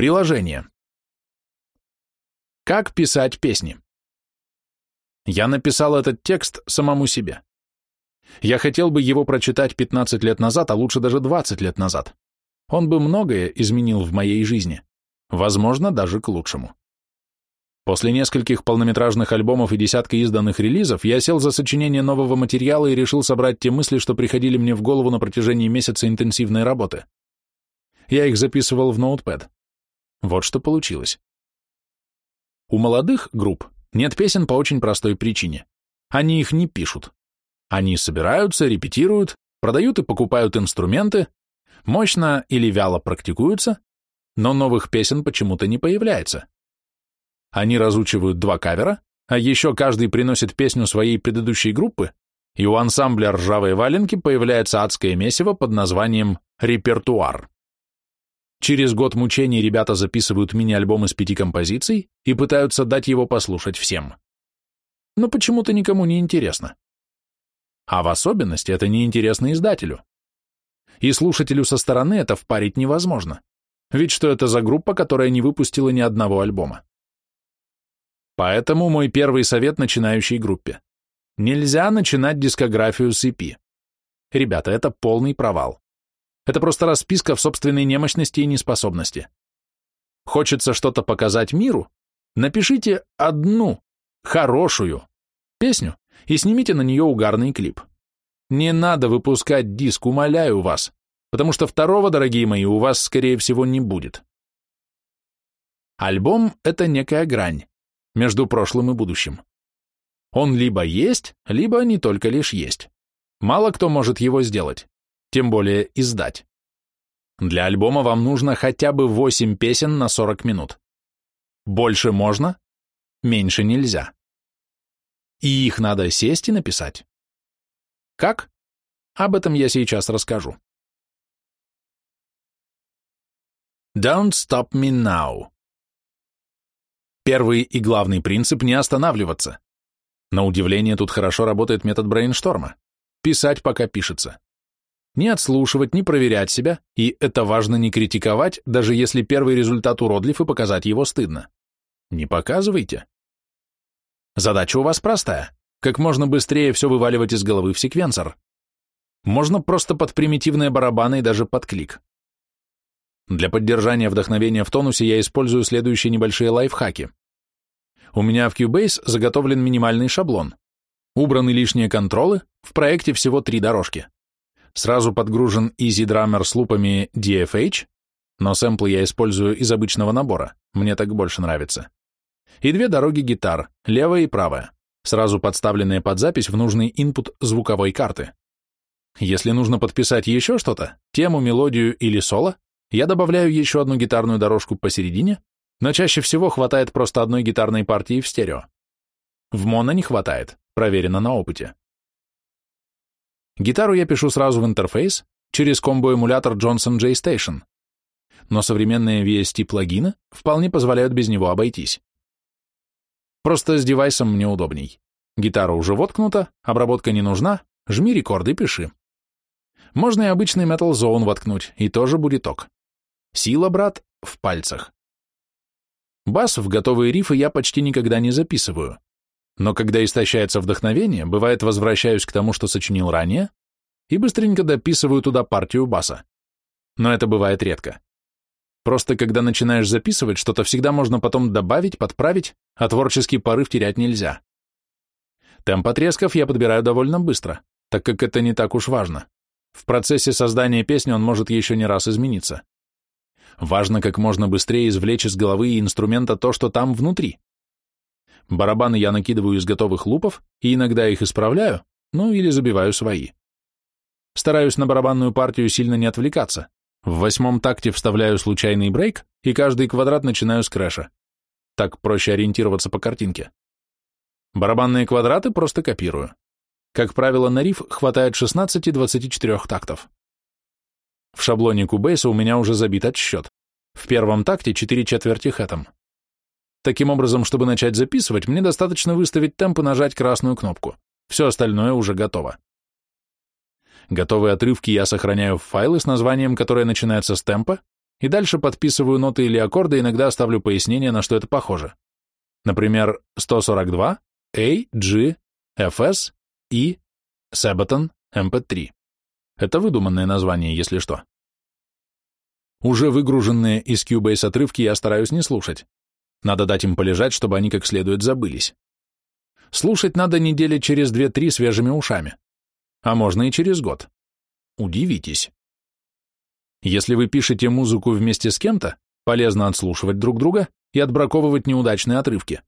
Приложение. Как писать песни? Я написал этот текст самому себе. Я хотел бы его прочитать 15 лет назад, а лучше даже 20 лет назад. Он бы многое изменил в моей жизни, возможно, даже к лучшему. После нескольких полнометражных альбомов и десятка изданных релизов я сел за сочинение нового материала и решил собрать те мысли, что приходили мне в голову на протяжении месяца интенсивной работы. Я их записывал в ноутпэд. Вот что получилось. У молодых групп нет песен по очень простой причине. Они их не пишут. Они собираются, репетируют, продают и покупают инструменты, мощно или вяло практикуются, но новых песен почему-то не появляется. Они разучивают два кавера, а еще каждый приносит песню своей предыдущей группы, и у ансамбля «Ржавые валенки» появляется адское месиво под названием «Репертуар». Через год мучений ребята записывают мини-альбом из пяти композиций и пытаются дать его послушать всем. Но почему-то никому не интересно. А в особенности это не интересно издателю. И слушателю со стороны это впарить невозможно. Ведь что это за группа, которая не выпустила ни одного альбома? Поэтому мой первый совет начинающей группе. Нельзя начинать дискографию с EP. Ребята, это полный провал. Это просто расписка в собственной немощности и неспособности. Хочется что-то показать миру? Напишите одну, хорошую, песню и снимите на нее угарный клип. Не надо выпускать диск, умоляю вас, потому что второго, дорогие мои, у вас, скорее всего, не будет. Альбом — это некая грань между прошлым и будущим. Он либо есть, либо не только лишь есть. Мало кто может его сделать тем более издать. Для альбома вам нужно хотя бы 8 песен на 40 минут. Больше можно, меньше нельзя. И их надо сесть и написать. Как? Об этом я сейчас расскажу. Don't stop me now. Первый и главный принцип – не останавливаться. На удивление, тут хорошо работает метод брейншторма. Писать, пока пишется. Не отслушивать, не проверять себя, и это важно не критиковать, даже если первый результат уродлив и показать его стыдно. Не показывайте. Задача у вас простая. Как можно быстрее все вываливать из головы в секвенсор. Можно просто под примитивные барабаны и даже под клик. Для поддержания вдохновения в тонусе я использую следующие небольшие лайфхаки. У меня в Cubase заготовлен минимальный шаблон. Убраны лишние контролы, в проекте всего три дорожки. Сразу подгружен Easy Drummer с лупами DFH, но сэмплы я использую из обычного набора, мне так больше нравится. И две дороги гитар, левая и правая, сразу подставленные под запись в нужный инпут звуковой карты. Если нужно подписать еще что-то, тему, мелодию или соло, я добавляю еще одну гитарную дорожку посередине, но чаще всего хватает просто одной гитарной партии в стерео. В моно не хватает, проверено на опыте. Гитару я пишу сразу в интерфейс через комбо-эмулятор Johnson J Station, но современные VST-плагины вполне позволяют без него обойтись. Просто с девайсом мне удобней. Гитара уже воткнута, обработка не нужна, жми рекорд и пиши. Можно и обычный Metal Zone воткнуть, и тоже будет ок. Сила, брат, в пальцах. Бас в готовые рифы я почти никогда не записываю. Но когда истощается вдохновение, бывает возвращаюсь к тому, что сочинил ранее, и быстренько дописываю туда партию баса. Но это бывает редко. Просто когда начинаешь записывать, что-то всегда можно потом добавить, подправить, а творческий порыв терять нельзя. Темп отрезков я подбираю довольно быстро, так как это не так уж важно. В процессе создания песни он может еще не раз измениться. Важно как можно быстрее извлечь из головы и инструмента то, что там внутри. Барабаны я накидываю из готовых лупов и иногда их исправляю, ну или забиваю свои. Стараюсь на барабанную партию сильно не отвлекаться. В восьмом такте вставляю случайный брейк и каждый квадрат начинаю с крэша. Так проще ориентироваться по картинке. Барабанные квадраты просто копирую. Как правило, на риф хватает 16-24 тактов. В шаблоне Cubase у меня уже забит отсчет. В первом такте 4 четверти хэтом. Таким образом, чтобы начать записывать, мне достаточно выставить темп и нажать красную кнопку. Все остальное уже готово. Готовые отрывки я сохраняю в файлы с названием, которое начинается с темпа, и дальше подписываю ноты или аккорды, иногда ставлю пояснение, на что это похоже. Например, 142, A, G, FS, E, Sabaton, MP3. Это выдуманное название, если что. Уже выгруженные из Cubase отрывки я стараюсь не слушать. Надо дать им полежать, чтобы они как следует забылись. Слушать надо недели через две-три свежими ушами. А можно и через год. Удивитесь. Если вы пишете музыку вместе с кем-то, полезно отслушивать друг друга и отбраковывать неудачные отрывки.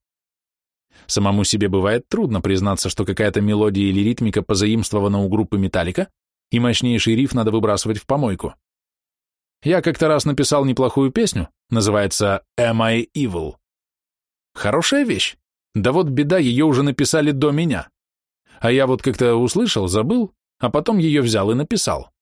Самому себе бывает трудно признаться, что какая-то мелодия или ритмика позаимствована у группы Металлика, и мощнейший риф надо выбрасывать в помойку. Я как-то раз написал неплохую песню, называется «Am I Evil?». Хорошая вещь. Да вот беда, ее уже написали до меня. А я вот как-то услышал, забыл, а потом ее взял и написал.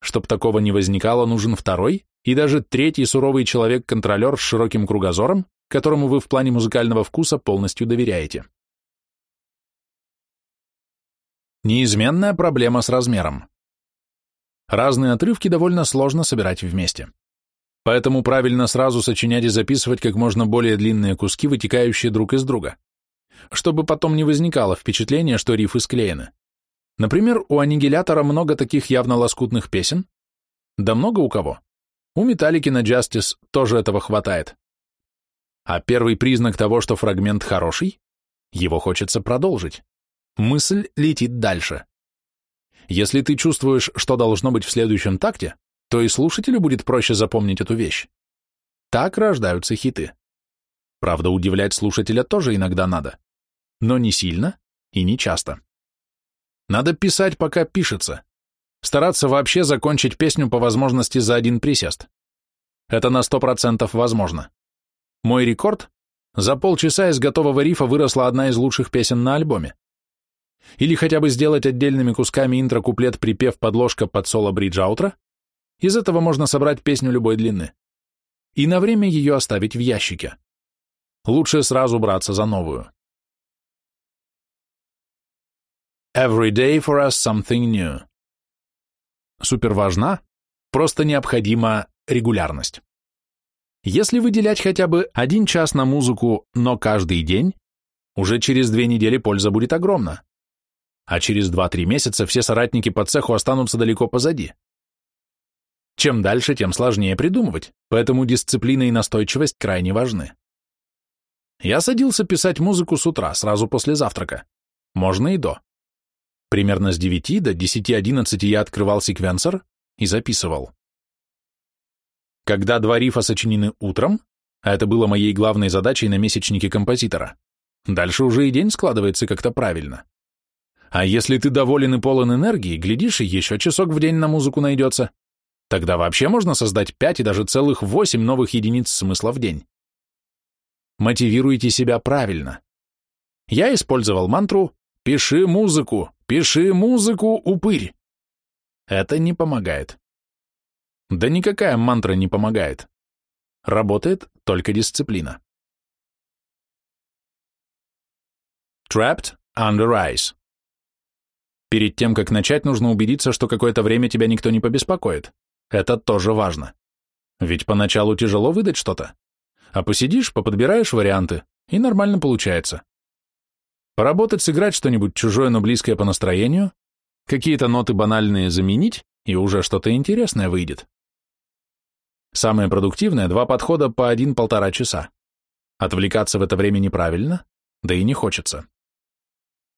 Чтоб такого не возникало, нужен второй и даже третий суровый человек-контролер с широким кругозором, которому вы в плане музыкального вкуса полностью доверяете. Неизменная проблема с размером. Разные отрывки довольно сложно собирать вместе. Поэтому правильно сразу сочинять и записывать как можно более длинные куски, вытекающие друг из друга, чтобы потом не возникало впечатление, что рифы склеены. Например, у аннигилятора много таких явно лоскутных песен. Да много у кого. У Металлики на Justice тоже этого хватает. А первый признак того, что фрагмент хороший, его хочется продолжить. Мысль летит дальше. Если ты чувствуешь, что должно быть в следующем такте, то и слушателю будет проще запомнить эту вещь. Так рождаются хиты. Правда, удивлять слушателя тоже иногда надо, но не сильно и не часто. Надо писать, пока пишется. Стараться вообще закончить песню по возможности за один присест. Это на сто процентов возможно. Мой рекорд – за полчаса из готового рифа выросла одна из лучших песен на альбоме. Или хотя бы сделать отдельными кусками интро-куплет припев подложка под соло бридж аутро. Из этого можно собрать песню любой длины. И на время ее оставить в ящике. Лучше сразу браться за новую. Every day for us something new. Супер важна, просто необходима регулярность. Если выделять хотя бы один час на музыку, но каждый день, уже через две недели польза будет огромна. А через 2-3 месяца все соратники по цеху останутся далеко позади. Чем дальше, тем сложнее придумывать, поэтому дисциплина и настойчивость крайне важны. Я садился писать музыку с утра, сразу после завтрака. Можно и до. Примерно с 9 до 10-11 я открывал секвенсор и записывал. Когда два рифа сочинены утром, а это было моей главной задачей на месячнике композитора, дальше уже и день складывается как-то правильно. А если ты доволен и полон энергии, глядишь, и еще часок в день на музыку найдется. Тогда вообще можно создать 5 и даже целых 8 новых единиц смысла в день. Мотивируйте себя правильно. Я использовал мантру «Пиши музыку, пиши музыку, упырь». Это не помогает. Да никакая мантра не помогает. Работает только дисциплина. Trapped under ice. Перед тем, как начать, нужно убедиться, что какое-то время тебя никто не побеспокоит. Это тоже важно. Ведь поначалу тяжело выдать что-то. А посидишь, поподбираешь варианты, и нормально получается. Поработать, сыграть что-нибудь чужое, но близкое по настроению, какие-то ноты банальные заменить, и уже что-то интересное выйдет. Самое продуктивное – два подхода по один-полтора часа. Отвлекаться в это время неправильно, да и не хочется.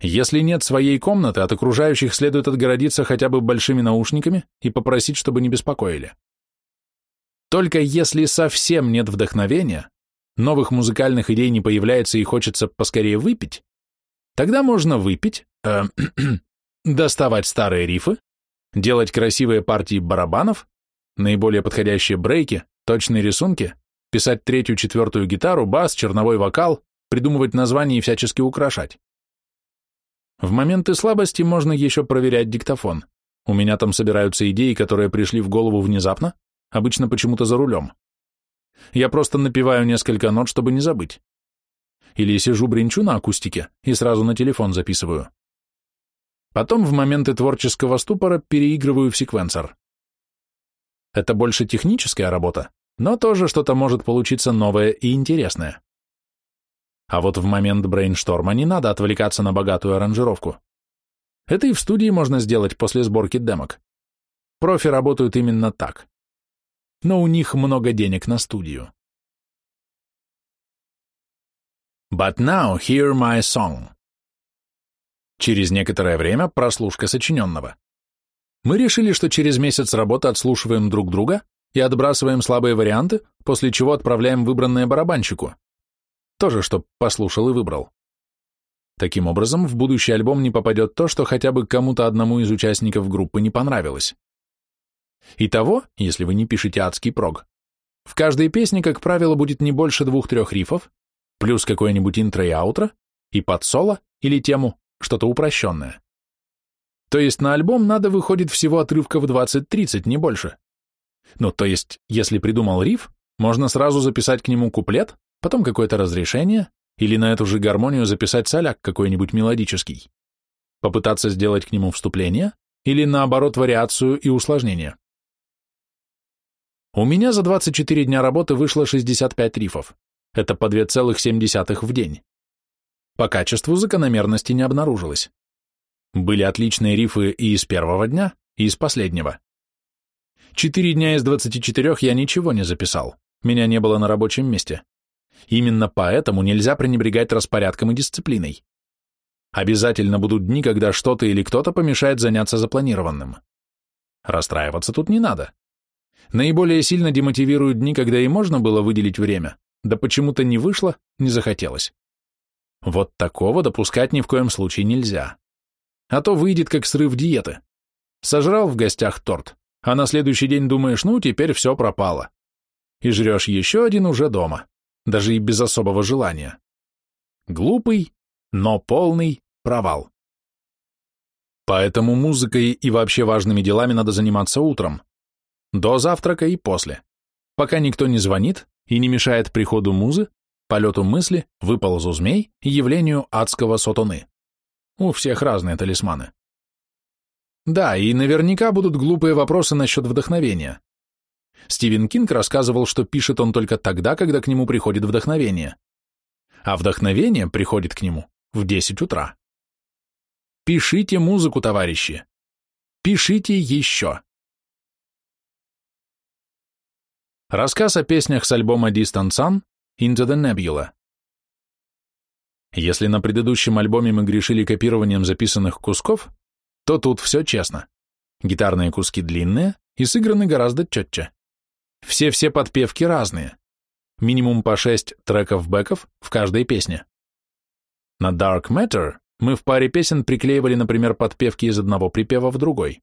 Если нет своей комнаты, от окружающих следует отгородиться хотя бы большими наушниками и попросить, чтобы не беспокоили. Только если совсем нет вдохновения, новых музыкальных идей не появляется и хочется поскорее выпить, Тогда можно выпить, э, доставать старые рифы, делать красивые партии барабанов, наиболее подходящие брейки, точные рисунки, писать третью, четвертую гитару, бас, черновой вокал, придумывать названия и всячески украшать. В моменты слабости можно еще проверять диктофон. У меня там собираются идеи, которые пришли в голову внезапно, обычно почему-то за рулем. Я просто напеваю несколько нот, чтобы не забыть. Или сижу бренчу на акустике и сразу на телефон записываю. Потом в моменты творческого ступора переигрываю в секвенсор. Это больше техническая работа, но тоже что-то может получиться новое и интересное. А вот в момент брейншторма не надо отвлекаться на богатую аранжировку. Это и в студии можно сделать после сборки демок. Профи работают именно так. Но у них много денег на студию. But now hear my song. Через некоторое время прослушка сочиненного. Мы решили, что через месяц работы отслушиваем друг друга и отбрасываем слабые варианты, после чего отправляем выбранное барабанщику. Тоже, чтоб послушал и выбрал. Таким образом, в будущий альбом не попадет то, что хотя бы кому-то одному из участников группы не понравилось. Итого, если вы не пишете адский прог, в каждой песне, как правило, будет не больше двух-трех рифов, плюс какое-нибудь интро и аутро, и под соло или тему, что-то упрощенное. То есть на альбом надо выходит всего отрывков 20-30, не больше. Ну, то есть, если придумал риф, можно сразу записать к нему куплет, потом какое-то разрешение, или на эту же гармонию записать соляк какой-нибудь мелодический. Попытаться сделать к нему вступление, или наоборот вариацию и усложнение. У меня за 24 дня работы вышло 65 рифов. Это по 2,7 в день. По качеству закономерности не обнаружилось. Были отличные рифы и из первого дня, и из последнего. Четыре дня из 24 я ничего не записал, меня не было на рабочем месте. Именно поэтому нельзя пренебрегать распорядком и дисциплиной. Обязательно будут дни, когда что-то или кто-то помешает заняться запланированным. Расстраиваться тут не надо. Наиболее сильно демотивируют дни, когда и можно было выделить время, да почему-то не вышло, не захотелось. Вот такого допускать ни в коем случае нельзя. А то выйдет как срыв диеты. Сожрал в гостях торт, а на следующий день думаешь, ну, теперь все пропало. И жрешь еще один уже дома даже и без особого желания. Глупый, но полный провал. Поэтому музыкой и вообще важными делами надо заниматься утром, до завтрака и после, пока никто не звонит и не мешает приходу музы, полету мысли, выползу змей и явлению адского сотоны. У всех разные талисманы. Да, и наверняка будут глупые вопросы насчет вдохновения. Стивен Кинг рассказывал, что пишет он только тогда, когда к нему приходит вдохновение. А вдохновение приходит к нему в 10 утра. Пишите музыку, товарищи. Пишите еще. Рассказ о песнях с альбома Distant Sun Into the Nebula. Если на предыдущем альбоме мы грешили копированием записанных кусков, то тут все честно. Гитарные куски длинные и сыграны гораздо четче. Все-все подпевки разные. Минимум по шесть треков-бэков в каждой песне. На Dark Matter мы в паре песен приклеивали, например, подпевки из одного припева в другой.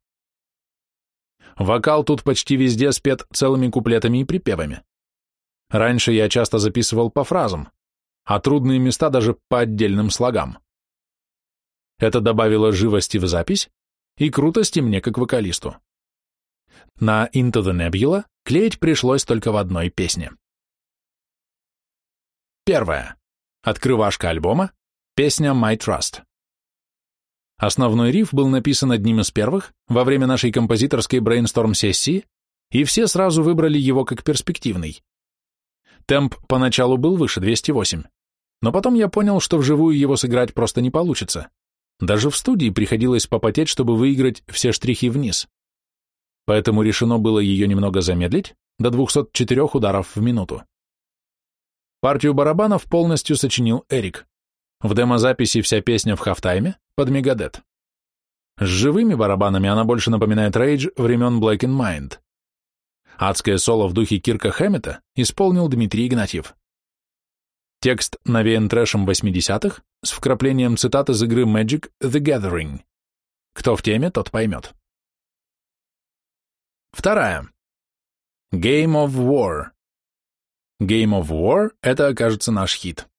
Вокал тут почти везде спет целыми куплетами и припевами. Раньше я часто записывал по фразам, а трудные места даже по отдельным слогам. Это добавило живости в запись и крутости мне как вокалисту. На Into the Nebula клеить пришлось только в одной песне. Первая. Открывашка альбома. Песня My Trust. Основной риф был написан одним из первых во время нашей композиторской брейнсторм-сессии, и все сразу выбрали его как перспективный. Темп поначалу был выше 208, но потом я понял, что вживую его сыграть просто не получится. Даже в студии приходилось попотеть, чтобы выиграть все штрихи вниз поэтому решено было ее немного замедлить до 204 ударов в минуту. Партию барабанов полностью сочинил Эрик. В демозаписи вся песня в хафтайме под Мегадет. С живыми барабанами она больше напоминает рейдж времен Black in Mind. Адское соло в духе Кирка Хэммета исполнил Дмитрий Игнатьев. Текст навеян трэшем 80-х с вкраплением цитат из игры Magic The Gathering. Кто в теме, тот поймет. Вторая. Game of War. Game of War — это, кажется, наш хит.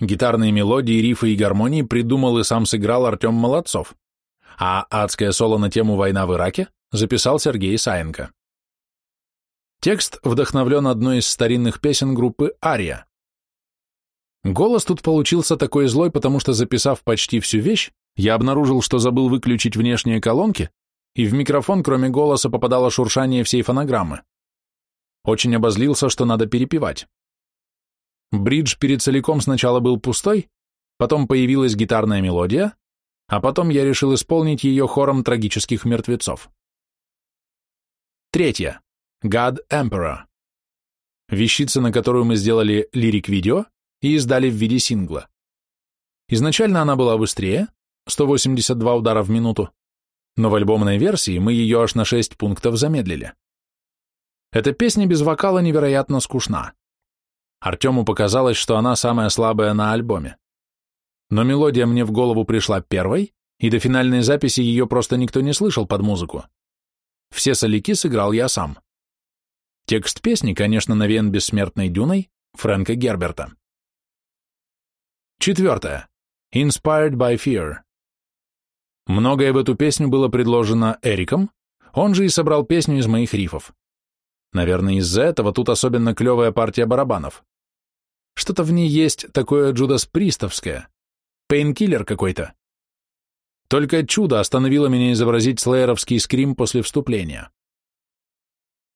Гитарные мелодии, рифы и гармонии придумал и сам сыграл Артем Молодцов, а адское соло на тему «Война в Ираке» записал Сергей Саенко. Текст вдохновлен одной из старинных песен группы «Ария». Голос тут получился такой злой, потому что, записав почти всю вещь, я обнаружил, что забыл выключить внешние колонки, и в микрофон, кроме голоса, попадало шуршание всей фонограммы. Очень обозлился, что надо перепевать. Бридж перед целиком сначала был пустой, потом появилась гитарная мелодия, а потом я решил исполнить ее хором трагических мертвецов. Третье. God Emperor. Вещица, на которую мы сделали лирик-видео и издали в виде сингла. Изначально она была быстрее, 182 удара в минуту, но в альбомной версии мы ее аж на 6 пунктов замедлили. Эта песня без вокала невероятно скучна. Артему показалось, что она самая слабая на альбоме. Но мелодия мне в голову пришла первой, и до финальной записи ее просто никто не слышал под музыку. Все соляки сыграл я сам. Текст песни, конечно, навеян бессмертной дюной Фрэнка Герберта. Четвертое. Inspired by Fear. Многое в эту песню было предложено Эриком, он же и собрал песню из моих рифов. Наверное, из-за этого тут особенно клевая партия барабанов. Что-то в ней есть такое Judas Priest овское, Painkiller какой-то. Только чудо остановило меня изобразить Slayer овский scream после вступления.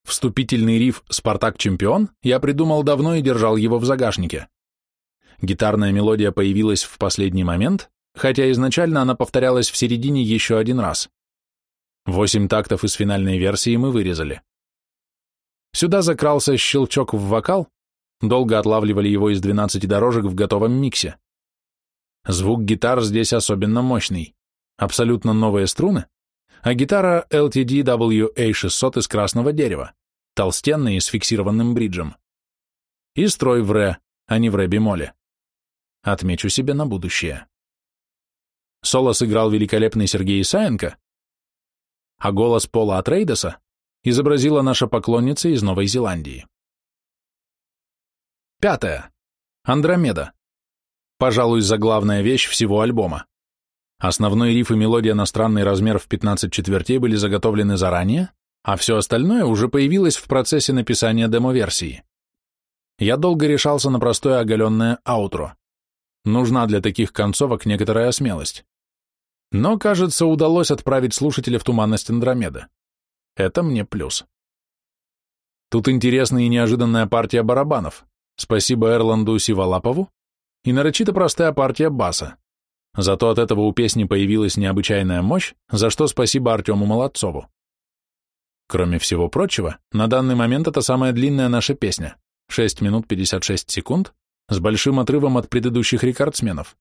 Вступительный риф «Спартак чемпион» я придумал давно и держал его в загашнике. Гитарная мелодия появилась в последний момент, хотя изначально она повторялась в середине еще один раз. Восемь тактов из финальной версии мы вырезали. Сюда закрался щелчок в вокал, долго отлавливали его из 12 дорожек в готовом миксе. Звук гитар здесь особенно мощный абсолютно новые струны, а гитара LTD WA600 из красного дерева, толстенная и с фиксированным бриджем. И строй в ре, а не в ре-бемоле. Отмечу себе на будущее. Соло сыграл великолепный Сергей Исаенко, а голос Пола Атрейдеса изобразила наша поклонница из Новой Зеландии. Пятое. Андромеда. Пожалуй, заглавная вещь всего альбома. Основной риф и мелодия на странный размер в 15 четвертей были заготовлены заранее, а все остальное уже появилось в процессе написания демо-версии. Я долго решался на простое оголенное аутро. Нужна для таких концовок некоторая смелость. Но, кажется, удалось отправить слушателя в туманность Андромеда. Это мне плюс. Тут интересная и неожиданная партия барабанов. Спасибо Эрланду Сиволапову и нарочито простая партия баса. Зато от этого у песни появилась необычайная мощь, за что спасибо Артему Молодцову. Кроме всего прочего, на данный момент это самая длинная наша песня, 6 минут 56 секунд, с большим отрывом от предыдущих рекордсменов,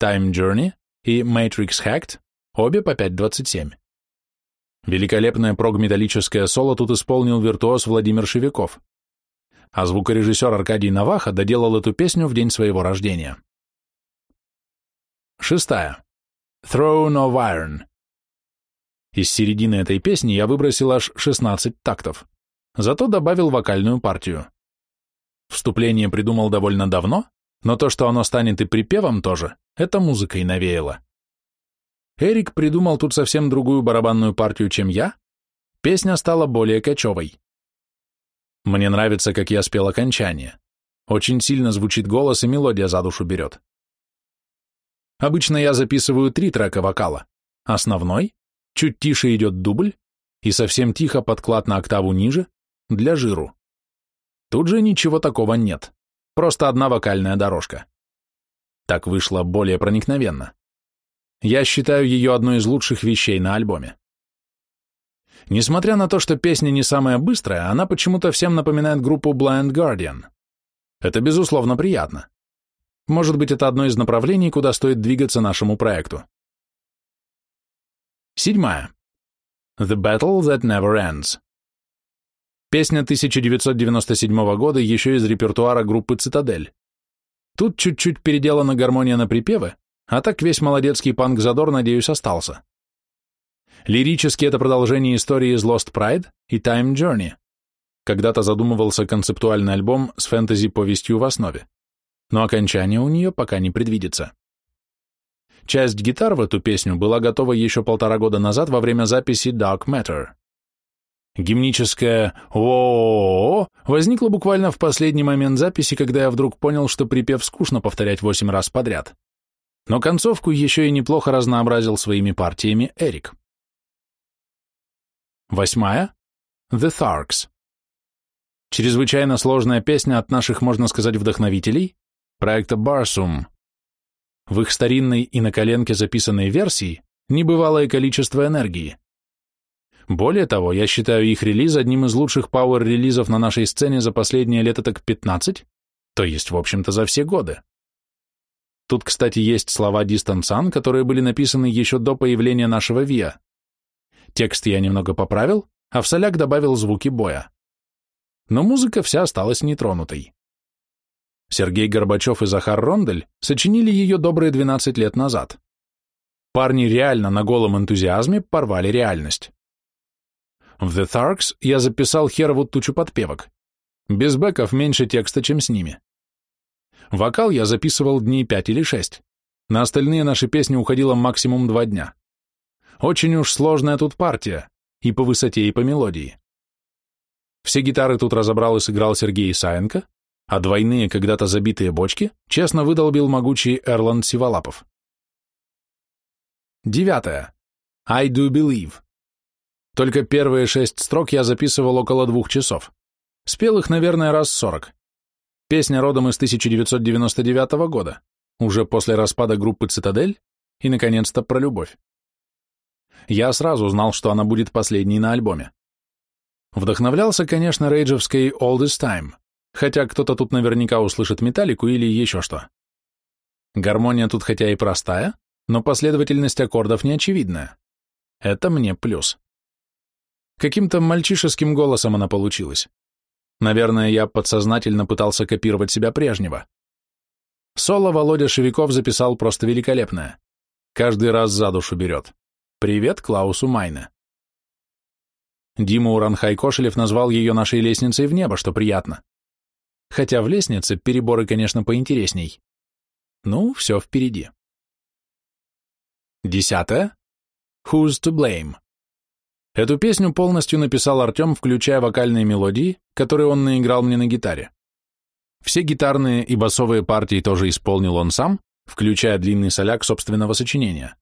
Time Journey и Matrix Hacked, обе по 5.27. Великолепное прогметаллическое соло тут исполнил виртуоз Владимир Шевиков, а звукорежиссер Аркадий Наваха доделал эту песню в день своего рождения. Шестая. Throne of Iron. Из середины этой песни я выбросил аж 16 тактов, зато добавил вокальную партию. Вступление придумал довольно давно, но то, что оно станет и припевом тоже, это музыкой навеяло. Эрик придумал тут совсем другую барабанную партию, чем я, песня стала более кочевой. Мне нравится, как я спел окончание. Очень сильно звучит голос и мелодия за душу берет. Обычно я записываю три трека вокала. Основной, чуть тише идет дубль, и совсем тихо подклад на октаву ниже, для жиру. Тут же ничего такого нет, просто одна вокальная дорожка. Так вышло более проникновенно. Я считаю ее одной из лучших вещей на альбоме. Несмотря на то, что песня не самая быстрая, она почему-то всем напоминает группу Blind Guardian. Это, безусловно, приятно. Может быть, это одно из направлений, куда стоит двигаться нашему проекту. Седьмая. The Battle That Never Ends. Песня 1997 года еще из репертуара группы «Цитадель». Тут чуть-чуть переделана гармония на припевы, а так весь молодецкий панк-задор, надеюсь, остался. Лирически это продолжение истории из Lost Pride и Time Journey. Когда-то задумывался концептуальный альбом с фэнтези-повестью в основе но окончание у нее пока не предвидится. Часть гитар в эту песню была готова еще полтора года назад во время записи Dark Matter. Гимническое о возникло буквально в последний момент записи, когда я вдруг понял, что припев скучно повторять восемь раз подряд. Но концовку еще и неплохо разнообразил своими партиями Эрик. Восьмая – The Tharks. Чрезвычайно сложная песня от наших, можно сказать, вдохновителей, проекта Barsum. В их старинной и на коленке записанной версии небывалое количество энергии. Более того, я считаю их релиз одним из лучших пауэр-релизов на нашей сцене за последние лет так 15, то есть, в общем-то, за все годы. Тут, кстати, есть слова Sun, которые были написаны еще до появления нашего ВИА. Текст я немного поправил, а в соляк добавил звуки боя. Но музыка вся осталась нетронутой. Сергей Горбачев и Захар Рондель сочинили ее добрые 12 лет назад. Парни реально на голом энтузиазме порвали реальность. В The Tharks я записал херову тучу подпевок. Без бэков меньше текста, чем с ними. Вокал я записывал дней пять или шесть. На остальные наши песни уходило максимум два дня. Очень уж сложная тут партия, и по высоте, и по мелодии. Все гитары тут разобрал и сыграл Сергей Исаенко, а двойные, когда-то забитые бочки, честно выдолбил могучий Эрланд Сиволапов. Девятое. I do believe. Только первые шесть строк я записывал около двух часов. Спел их, наверное, раз сорок. Песня родом из 1999 года, уже после распада группы «Цитадель» и, наконец-то, про любовь. Я сразу знал, что она будет последней на альбоме. Вдохновлялся, конечно, рейджевской «All This Time», хотя кто-то тут наверняка услышит металлику или еще что. Гармония тут хотя и простая, но последовательность аккордов неочевидная. Это мне плюс. Каким-то мальчишеским голосом она получилась. Наверное, я подсознательно пытался копировать себя прежнего. Соло Володя Шевиков записал просто великолепное. Каждый раз за душу берет. Привет Клаусу Майне. Дима Уранхай-Кошелев назвал ее нашей лестницей в небо, что приятно. Хотя в лестнице переборы, конечно, поинтересней. Ну, все впереди. Десятое. Who's to blame? Эту песню полностью написал Артем, включая вокальные мелодии, которые он наиграл мне на гитаре. Все гитарные и басовые партии тоже исполнил он сам, включая длинный соляк собственного сочинения.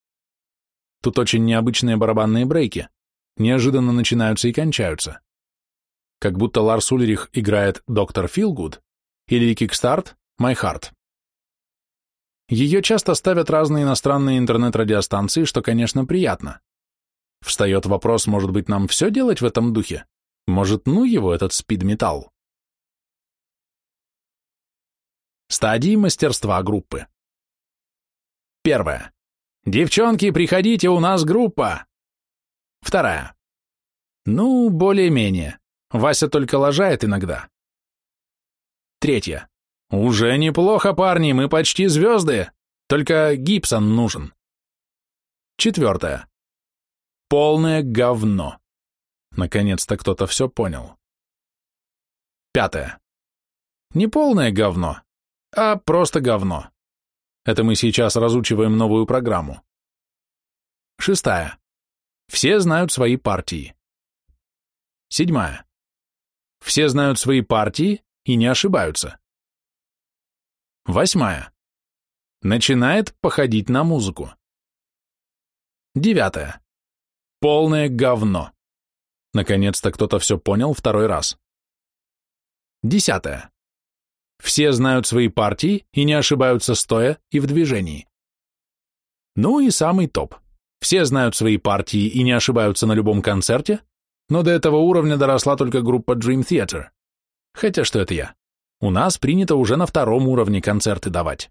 Тут очень необычные барабанные брейки, неожиданно начинаются и кончаются. Как будто Ларс Ульрих играет «Доктор Филгуд» или «Кикстарт» «My Heart». Ее часто ставят разные иностранные интернет-радиостанции, что, конечно, приятно. Встает вопрос, может быть, нам все делать в этом духе? Может, ну его, этот спид-металл? Стадии мастерства группы. Первое. «Девчонки, приходите, у нас группа!» Вторая. «Ну, более-менее. Вася только лажает иногда». Третья. «Уже неплохо, парни, мы почти звезды, только Гибсон нужен». Четвертая. «Полное говно». Наконец-то кто-то все понял. Пятое. Не полное говно, а просто говно. Это мы сейчас разучиваем новую программу. Шестая. Все знают свои партии. Седьмая. Все знают свои партии и не ошибаются. Восьмая. Начинает походить на музыку. Девятая. Полное говно. Наконец-то кто-то все понял второй раз. Десятое. Все знают свои партии и не ошибаются стоя и в движении. Ну и самый топ. Все знают свои партии и не ошибаются на любом концерте, но до этого уровня доросла только группа Dream Theater. Хотя что это я? У нас принято уже на втором уровне концерты давать.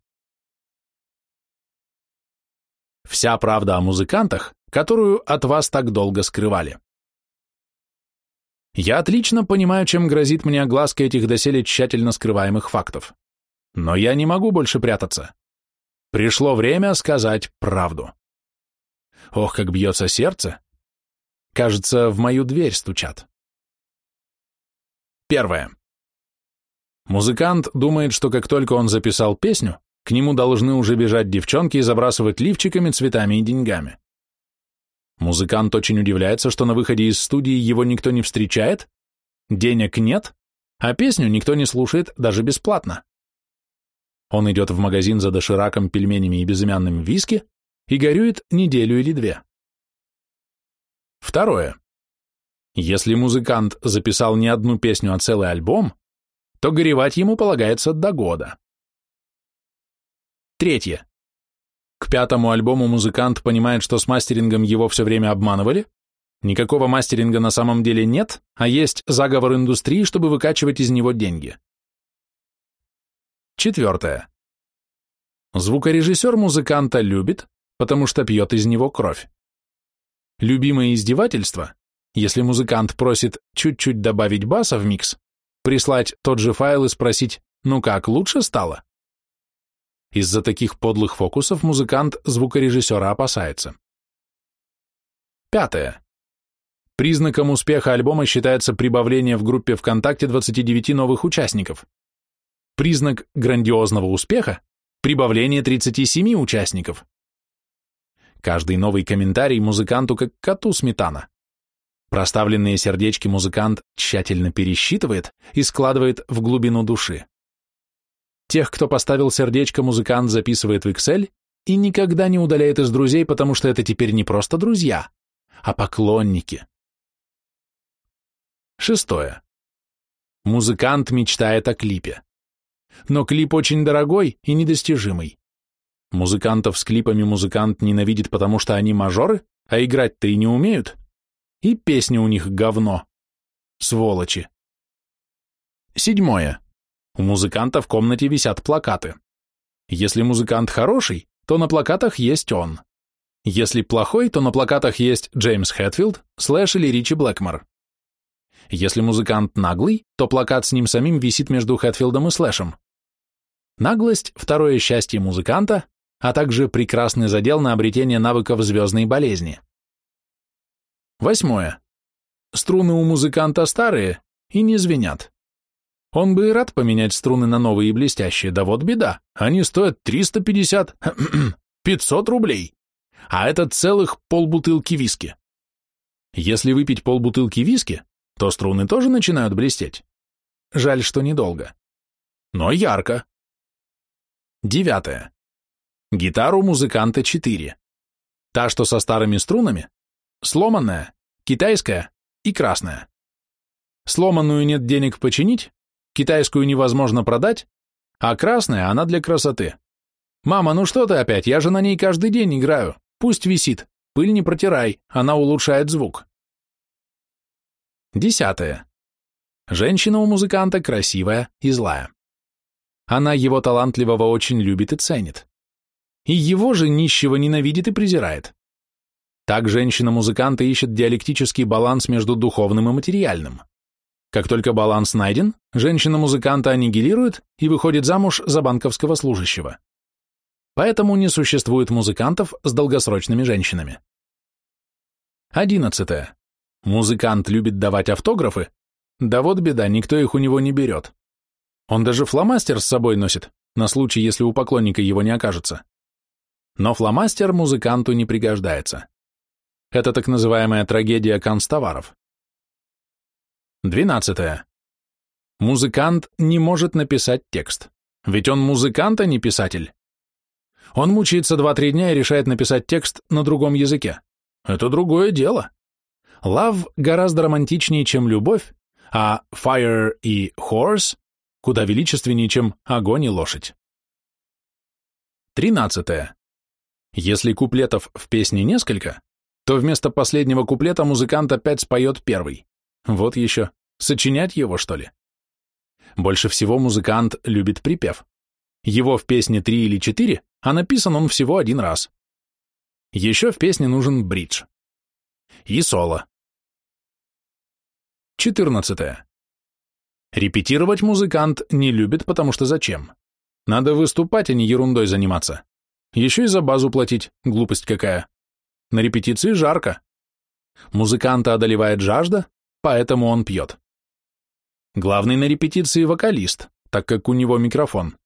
Вся правда о музыкантах, которую от вас так долго скрывали. Я отлично понимаю, чем грозит мне огласка этих доселе тщательно скрываемых фактов. Но я не могу больше прятаться. Пришло время сказать правду. Ох, как бьется сердце. Кажется, в мою дверь стучат. Первое. Музыкант думает, что как только он записал песню, к нему должны уже бежать девчонки и забрасывать лифчиками, цветами и деньгами. Музыкант очень удивляется, что на выходе из студии его никто не встречает, денег нет, а песню никто не слушает даже бесплатно. Он идет в магазин за дошираком, пельменями и безымянным виски и горюет неделю или две. Второе. Если музыкант записал не одну песню, а целый альбом, то горевать ему полагается до года. Третье. К пятому альбому музыкант понимает, что с мастерингом его все время обманывали, никакого мастеринга на самом деле нет, а есть заговор индустрии, чтобы выкачивать из него деньги. Четвертое. Звукорежиссер музыканта любит, потому что пьет из него кровь. Любимое издевательство, если музыкант просит чуть-чуть добавить баса в микс, прислать тот же файл и спросить «ну как, лучше стало?» Из-за таких подлых фокусов музыкант звукорежиссера опасается. Пятое. Признаком успеха альбома считается прибавление в группе ВКонтакте 29 новых участников. Признак грандиозного успеха – прибавление 37 участников. Каждый новый комментарий музыканту как коту сметана. Проставленные сердечки музыкант тщательно пересчитывает и складывает в глубину души. Тех, кто поставил сердечко, музыкант записывает в Excel и никогда не удаляет из друзей, потому что это теперь не просто друзья, а поклонники. Шестое. Музыкант мечтает о клипе. Но клип очень дорогой и недостижимый. Музыкантов с клипами музыкант ненавидит, потому что они мажоры, а играть-то и не умеют. И песни у них говно. Сволочи. Седьмое. У музыканта в комнате висят плакаты. Если музыкант хороший, то на плакатах есть он. Если плохой, то на плакатах есть Джеймс Хэтфилд, Слэш или Ричи Блэкмор. Если музыкант наглый, то плакат с ним самим висит между Хэтфилдом и Слэшем. Наглость – второе счастье музыканта, а также прекрасный задел на обретение навыков звездной болезни. Восьмое. Струны у музыканта старые и не звенят. Он бы и рад поменять струны на новые и блестящие, да вот беда, они стоят 350, 500 рублей, а это целых полбутылки виски. Если выпить полбутылки виски, то струны тоже начинают блестеть. Жаль, что недолго. Но ярко. Девятое. Гитару музыканта 4. Та, что со старыми струнами, сломанная, китайская и красная. Сломанную нет денег починить, китайскую невозможно продать, а красная она для красоты. Мама, ну что ты опять, я же на ней каждый день играю, пусть висит, пыль не протирай, она улучшает звук. Десятое. Женщина у музыканта красивая и злая. Она его талантливого очень любит и ценит и его же нищего ненавидит и презирает. Так женщина-музыканта ищет диалектический баланс между духовным и материальным. Как только баланс найден, женщина-музыканта аннигилирует и выходит замуж за банковского служащего. Поэтому не существует музыкантов с долгосрочными женщинами. 11. Музыкант любит давать автографы. Да вот беда, никто их у него не берет. Он даже фломастер с собой носит, на случай, если у поклонника его не окажется. Но фломастер музыканту не пригождается. Это так называемая трагедия констоваров. 12. Музыкант не может написать текст, ведь он музыкант, а не писатель. Он мучается 2-3 дня и решает написать текст на другом языке. Это другое дело. Love гораздо романтичнее, чем любовь, а fire и horse куда величественнее, чем огонь и лошадь. 13. Если куплетов в песне несколько, то вместо последнего куплета музыканта опять споет первый. Вот еще, сочинять его, что ли? Больше всего музыкант любит припев. Его в песне три или четыре, а написан он всего один раз. Еще в песне нужен бридж. И соло. 14. Репетировать музыкант не любит, потому что зачем? Надо выступать, а не ерундой заниматься. Еще и за базу платить, глупость какая. На репетиции жарко. Музыканта одолевает жажда, поэтому он пьет. Главный на репетиции вокалист, так как у него микрофон.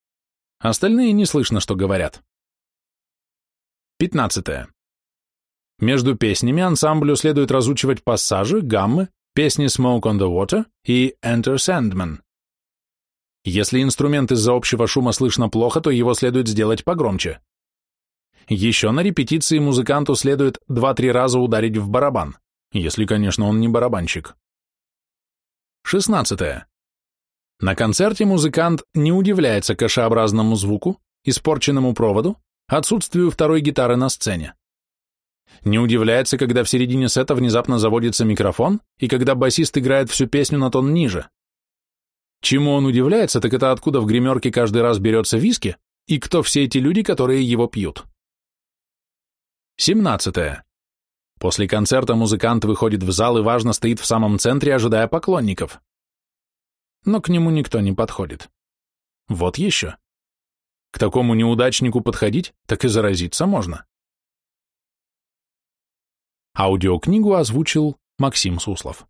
Остальные не слышно, что говорят. 15. Между песнями ансамблю следует разучивать пассажи, гаммы, песни Smoke on the Water и Enter Sandman. Если инструмент из-за общего шума слышно плохо, то его следует сделать погромче. Еще на репетиции музыканту следует 2-3 раза ударить в барабан. Если, конечно, он не барабанщик. 16. На концерте музыкант не удивляется кашеобразному звуку, испорченному проводу, отсутствию второй гитары на сцене. Не удивляется, когда в середине сета внезапно заводится микрофон и когда басист играет всю песню на тон ниже. Чему он удивляется, так это откуда в гримерке каждый раз берется виски и кто все эти люди, которые его пьют. 17. После концерта музыкант выходит в зал и важно стоит в самом центре, ожидая поклонников. Но к нему никто не подходит. Вот еще. К такому неудачнику подходить, так и заразиться можно. Аудиокнигу озвучил Максим Суслов.